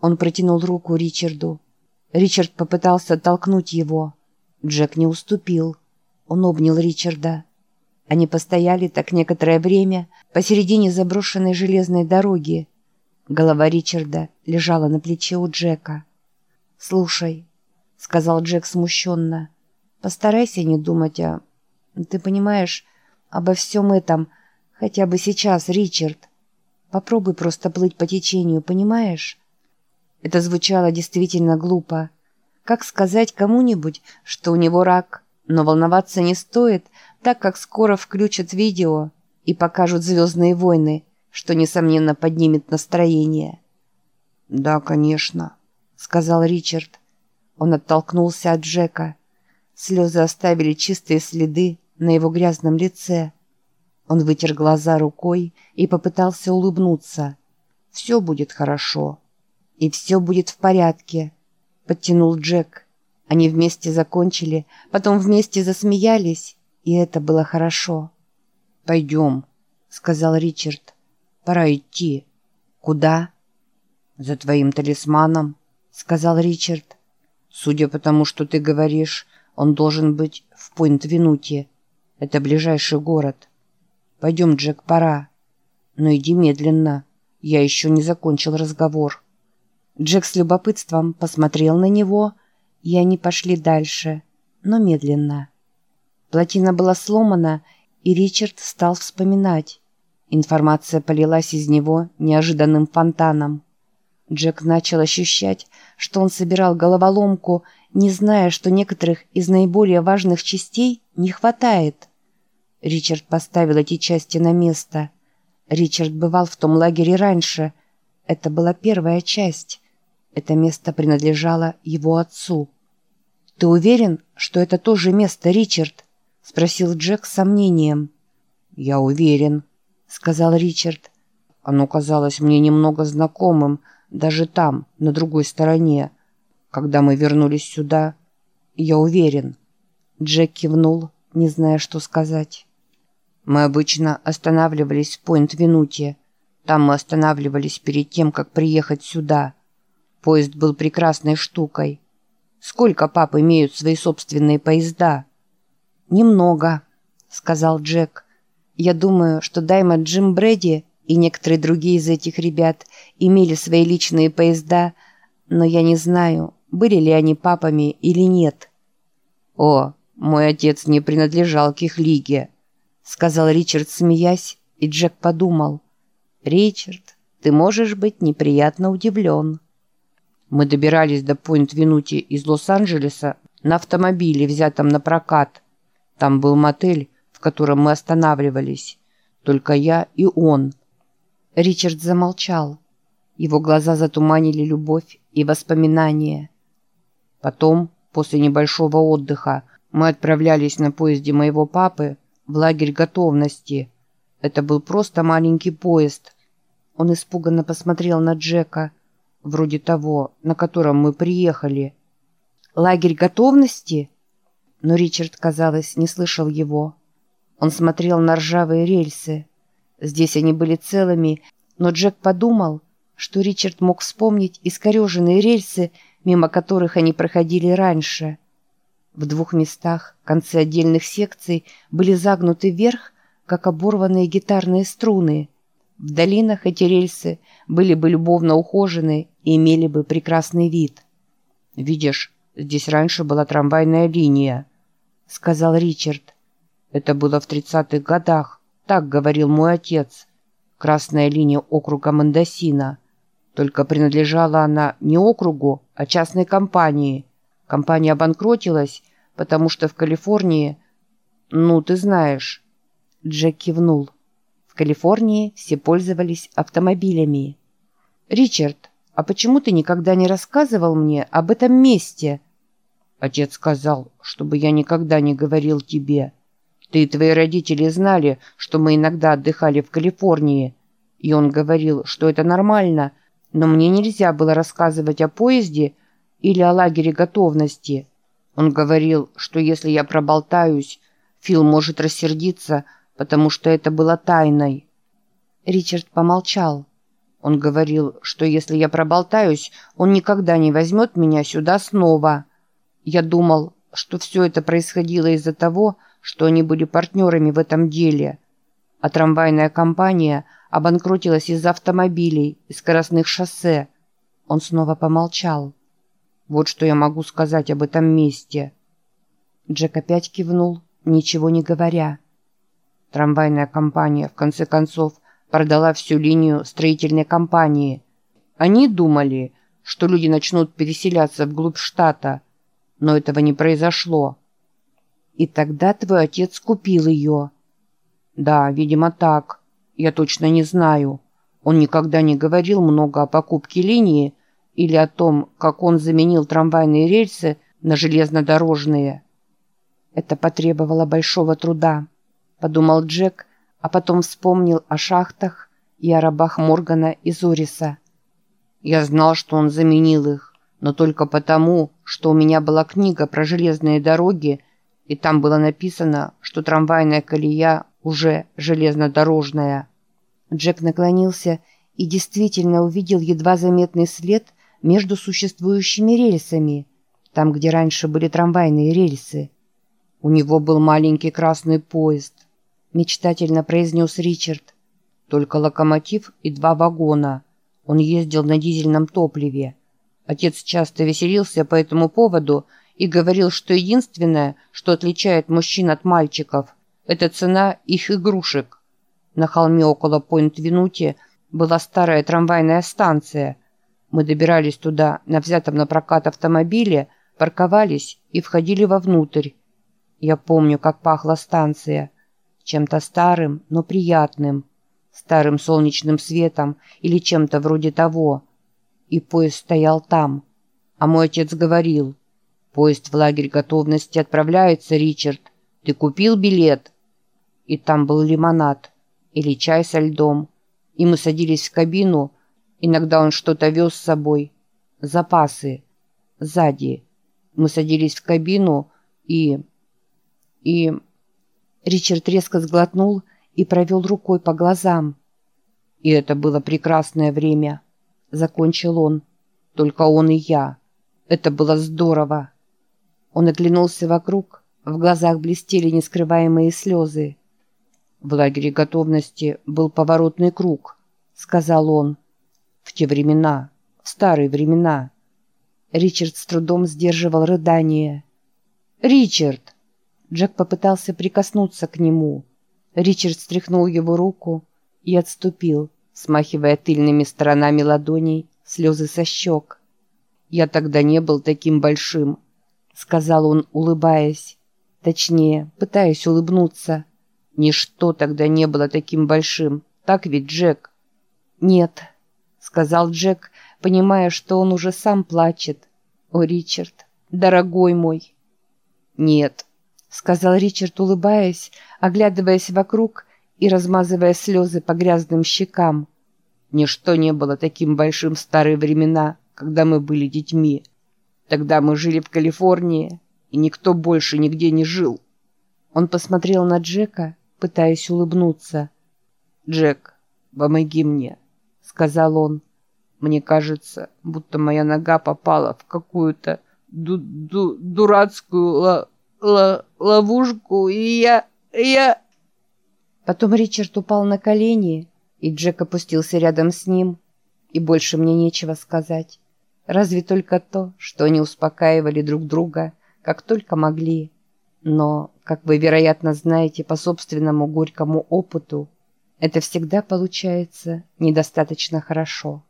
Он протянул руку Ричарду. Ричард попытался оттолкнуть его. Джек не уступил. Он обнял Ричарда. Они постояли так некоторое время посередине заброшенной железной дороги. Голова Ричарда лежала на плече у Джека. «Слушай», — сказал Джек смущенно, — «постарайся не думать о... Ты понимаешь, обо всем этом, хотя бы сейчас, Ричард. Попробуй просто плыть по течению, понимаешь?» Это звучало действительно глупо. Как сказать кому-нибудь, что у него рак, но волноваться не стоит, так как скоро включат видео и покажут «Звездные войны», что, несомненно, поднимет настроение. «Да, конечно», — сказал Ричард. Он оттолкнулся от Джека. Слезы оставили чистые следы на его грязном лице. Он вытер глаза рукой и попытался улыбнуться. «Все будет хорошо». «И все будет в порядке», — подтянул Джек. Они вместе закончили, потом вместе засмеялись, и это было хорошо. «Пойдем», — сказал Ричард. «Пора идти». «Куда?» «За твоим талисманом», — сказал Ричард. «Судя по тому, что ты говоришь, он должен быть в Пойнт-Винуте. Это ближайший город. Пойдем, Джек, пора. Но иди медленно. Я еще не закончил разговор». Джек с любопытством посмотрел на него, и они пошли дальше, но медленно. Плотина была сломана, и Ричард стал вспоминать. Информация полилась из него неожиданным фонтаном. Джек начал ощущать, что он собирал головоломку, не зная, что некоторых из наиболее важных частей не хватает. Ричард поставил эти части на место. Ричард бывал в том лагере раньше. Это была первая часть. Это место принадлежало его отцу. «Ты уверен, что это то же место, Ричард?» — спросил Джек с сомнением. «Я уверен», — сказал Ричард. «Оно казалось мне немного знакомым, даже там, на другой стороне. Когда мы вернулись сюда, я уверен». Джек кивнул, не зная, что сказать. «Мы обычно останавливались в Пойнт-Винуте. Там мы останавливались перед тем, как приехать сюда». Поезд был прекрасной штукой. Сколько пап имеют свои собственные поезда? Немного, сказал Джек. Я думаю, что Дайма Джим Брэди и некоторые другие из этих ребят имели свои личные поезда, но я не знаю, были ли они папами или нет. О, мой отец не принадлежал к их лиге, сказал Ричард, смеясь, и Джек подумал. Ричард, ты можешь быть неприятно удивлен. Мы добирались до Пойнт-Винути из Лос-Анджелеса на автомобиле, взятом на прокат. Там был мотель, в котором мы останавливались. Только я и он. Ричард замолчал. Его глаза затуманили любовь и воспоминания. Потом, после небольшого отдыха, мы отправлялись на поезде моего папы в лагерь готовности. Это был просто маленький поезд. Он испуганно посмотрел на Джека – вроде того, на котором мы приехали. Лагерь готовности? Но Ричард, казалось, не слышал его. Он смотрел на ржавые рельсы. Здесь они были целыми, но Джек подумал, что Ричард мог вспомнить искореженные рельсы, мимо которых они проходили раньше. В двух местах концы отдельных секций были загнуты вверх, как оборванные гитарные струны – в долинах эти рельсы были бы любовно ухожены и имели бы прекрасный вид. «Видишь, здесь раньше была трамвайная линия», — сказал Ричард. «Это было в тридцатых годах, так говорил мой отец. Красная линия округа Мандасина. Только принадлежала она не округу, а частной компании. Компания обанкротилась, потому что в Калифорнии... Ну, ты знаешь...» Джек кивнул. Калифорнии все пользовались автомобилями. «Ричард, а почему ты никогда не рассказывал мне об этом месте?» Отец сказал, чтобы я никогда не говорил тебе. Ты и твои родители знали, что мы иногда отдыхали в Калифорнии. И он говорил, что это нормально, но мне нельзя было рассказывать о поезде или о лагере готовности. Он говорил, что если я проболтаюсь, Фил может рассердиться, потому что это было тайной. Ричард помолчал. Он говорил, что если я проболтаюсь, он никогда не возьмет меня сюда снова. Я думал, что все это происходило из-за того, что они были партнерами в этом деле. А трамвайная компания обанкротилась из-за автомобилей и скоростных шоссе. Он снова помолчал. Вот что я могу сказать об этом месте. Джек опять кивнул, ничего не говоря. Трамвайная компания, в конце концов, продала всю линию строительной компании. Они думали, что люди начнут переселяться вглубь штата, но этого не произошло. И тогда твой отец купил ее. Да, видимо так. Я точно не знаю. Он никогда не говорил много о покупке линии или о том, как он заменил трамвайные рельсы на железнодорожные. Это потребовало большого труда, подумал Джек, а потом вспомнил о шахтах и о рабах Моргана и Зориса. Я знал, что он заменил их, но только потому, что у меня была книга про железные дороги, и там было написано, что трамвайная колея уже железнодорожная. Джек наклонился и действительно увидел едва заметный след между существующими рельсами, там, где раньше были трамвайные рельсы. У него был маленький красный поезд – мечтательно произнес Ричард. Только локомотив и два вагона. Он ездил на дизельном топливе. Отец часто веселился по этому поводу и говорил, что единственное, что отличает мужчин от мальчиков, это цена их игрушек. На холме около Пойнт-Винути была старая трамвайная станция. Мы добирались туда на взятом на прокат автомобиле, парковались и входили вовнутрь. Я помню, как пахла станция – чем-то старым, но приятным, старым солнечным светом или чем-то вроде того. И поезд стоял там. А мой отец говорил, «Поезд в лагерь готовности отправляется, Ричард. Ты купил билет?» И там был лимонад или чай со льдом. И мы садились в кабину. Иногда он что-то вез с собой. Запасы. Сзади. Мы садились в кабину и... И... Ричард резко сглотнул и провел рукой по глазам. «И это было прекрасное время», — закончил он. «Только он и я. Это было здорово». Он оглянулся вокруг, в глазах блестели нескрываемые слезы. «В лагере готовности был поворотный круг», — сказал он. «В те времена, в старые времена». Ричард с трудом сдерживал рыдание. «Ричард!» Джек попытался прикоснуться к нему. Ричард стряхнул его руку и отступил, смахивая тыльными сторонами ладоней слезы со щек. «Я тогда не был таким большим», — сказал он, улыбаясь. Точнее, пытаясь улыбнуться. «Ничто тогда не было таким большим. Так ведь, Джек?» «Нет», — сказал Джек, понимая, что он уже сам плачет. «О, Ричард, дорогой мой!» «Нет», сказал Ричард, улыбаясь, оглядываясь вокруг и размазывая слезы по грязным щекам. Ничто не было таким большим в старые времена, когда мы были детьми. Тогда мы жили в Калифорнии, и никто больше нигде не жил. Он посмотрел на Джека, пытаясь улыбнуться. «Джек, помоги мне», — сказал он. «Мне кажется, будто моя нога попала в какую-то ду ду дурацкую л ловушку, и я... я...» Потом Ричард упал на колени, и Джек опустился рядом с ним, и больше мне нечего сказать. Разве только то, что они успокаивали друг друга, как только могли. Но, как вы, вероятно, знаете по собственному горькому опыту, это всегда получается недостаточно хорошо.